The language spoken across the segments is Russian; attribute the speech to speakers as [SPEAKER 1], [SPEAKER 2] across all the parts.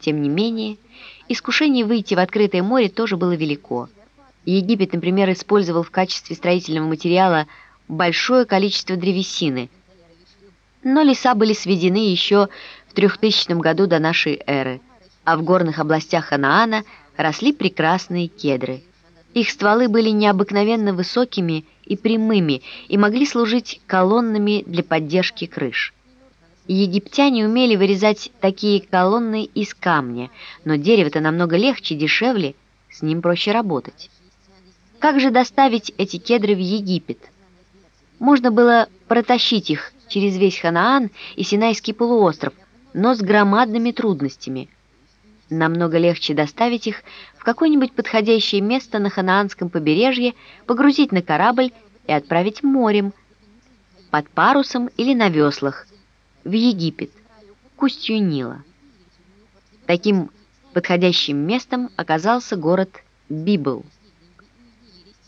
[SPEAKER 1] Тем не менее, искушение выйти в открытое море тоже было велико. Египет, например, использовал в качестве строительного материала большое количество древесины, но леса были сведены еще в 3000 году до нашей эры, а в горных областях Ханаана росли прекрасные кедры. Их стволы были необыкновенно высокими и прямыми и могли служить колоннами для поддержки крыш. Египтяне умели вырезать такие колонны из камня, но дерево-то намного легче, дешевле, с ним проще работать. Как же доставить эти кедры в Египет? Можно было протащить их через весь Ханаан и Синайский полуостров, но с громадными трудностями. Намного легче доставить их в какое-нибудь подходящее место на Ханаанском побережье, погрузить на корабль и отправить морем, под парусом или на веслах, в Египет, к устью Нила. Таким подходящим местом оказался город Библ.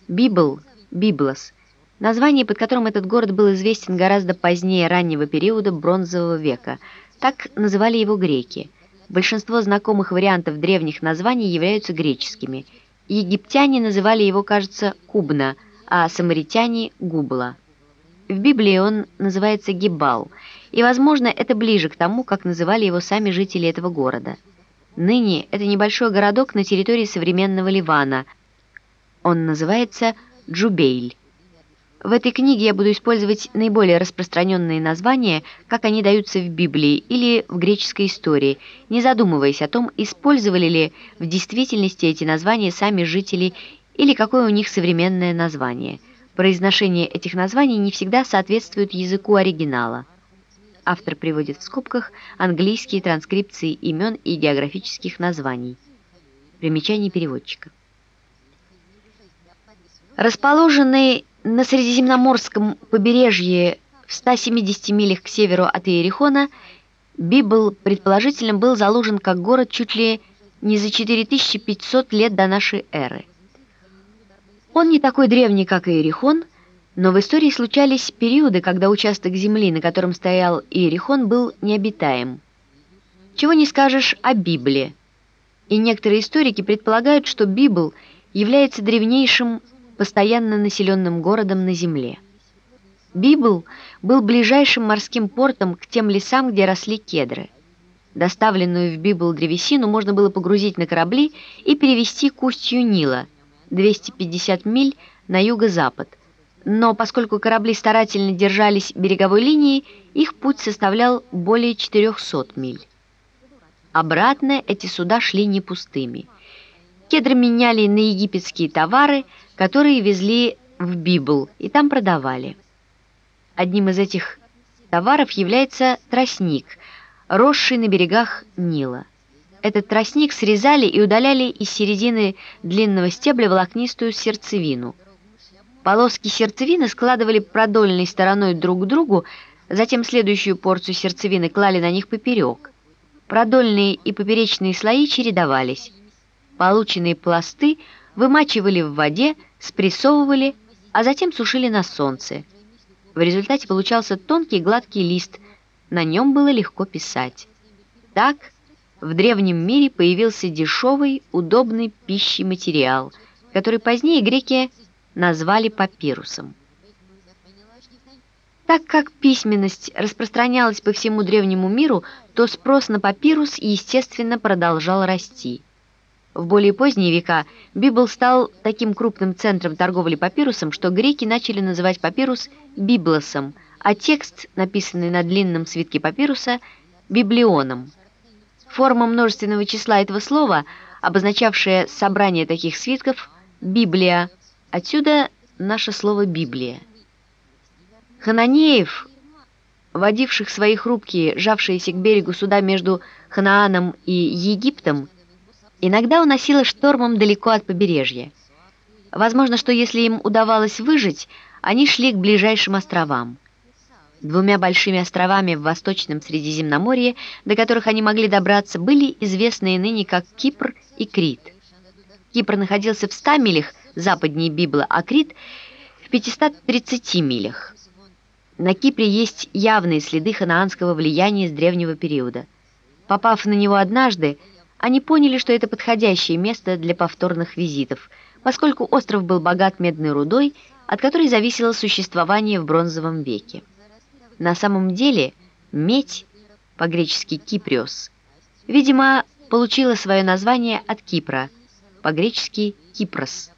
[SPEAKER 1] Библ, Библос, название, под которым этот город был известен гораздо позднее раннего периода Бронзового века. Так называли его греки. Большинство знакомых вариантов древних названий являются греческими. Египтяне называли его, кажется, Кубна, а самаритяне – Губла. В Библии он называется Гибал, и, возможно, это ближе к тому, как называли его сами жители этого города. Ныне это небольшой городок на территории современного Ливана. Он называется Джубейль. В этой книге я буду использовать наиболее распространенные названия, как они даются в Библии или в греческой истории, не задумываясь о том, использовали ли в действительности эти названия сами жители или какое у них современное название – Произношение этих названий не всегда соответствует языку оригинала. Автор приводит в скобках английские транскрипции имен и географических названий. Примечание переводчика. Расположенный на Средиземноморском побережье в 170 милях к северу от Иерихона, Библ предположительно был заложен как город чуть ли не за 4500 лет до нашей эры. Он не такой древний, как Иерихон, но в истории случались периоды, когда участок земли, на котором стоял Иерихон, был необитаем. Чего не скажешь о Библии. И некоторые историки предполагают, что Библ является древнейшим постоянно населенным городом на земле. Библ был ближайшим морским портом к тем лесам, где росли кедры. Доставленную в Библ древесину можно было погрузить на корабли и перевезти к устью Нила – 250 миль на юго-запад. Но поскольку корабли старательно держались береговой линии, их путь составлял более 400 миль. Обратно эти суда шли не пустыми. Кедры меняли на египетские товары, которые везли в Библ и там продавали. Одним из этих товаров является тростник, росший на берегах Нила. Этот тростник срезали и удаляли из середины длинного стебля волокнистую сердцевину. Полоски сердцевины складывали продольной стороной друг к другу, затем следующую порцию сердцевины клали на них поперек. Продольные и поперечные слои чередовались. Полученные пласты вымачивали в воде, спрессовывали, а затем сушили на солнце. В результате получался тонкий гладкий лист, на нем было легко писать. Так в древнем мире появился дешевый, удобный пищий материал, который позднее греки назвали папирусом. Так как письменность распространялась по всему древнему миру, то спрос на папирус, естественно, продолжал расти. В более поздние века Библ стал таким крупным центром торговли папирусом, что греки начали называть папирус библосом, а текст, написанный на длинном свитке папируса, библионом. Форма множественного числа этого слова, обозначавшая собрание таких свитков, Библия. Отсюда наше слово Библия. Хананеев, водивших свои хрупкие, жавшиеся к берегу суда между Ханааном и Египтом, иногда уносило штормом далеко от побережья. Возможно, что если им удавалось выжить, они шли к ближайшим островам двумя большими островами в Восточном Средиземноморье, до которых они могли добраться, были известные ныне как Кипр и Крит. Кипр находился в 100 милях западнее Библа, а Крит в 530 милях. На Кипре есть явные следы ханаанского влияния с древнего периода. Попав на него однажды, они поняли, что это подходящее место для повторных визитов, поскольку остров был богат медной рудой, от которой зависело существование в бронзовом веке. На самом деле медь, по-гречески «киприос», видимо, получила свое название от Кипра, по-гречески «кипрос».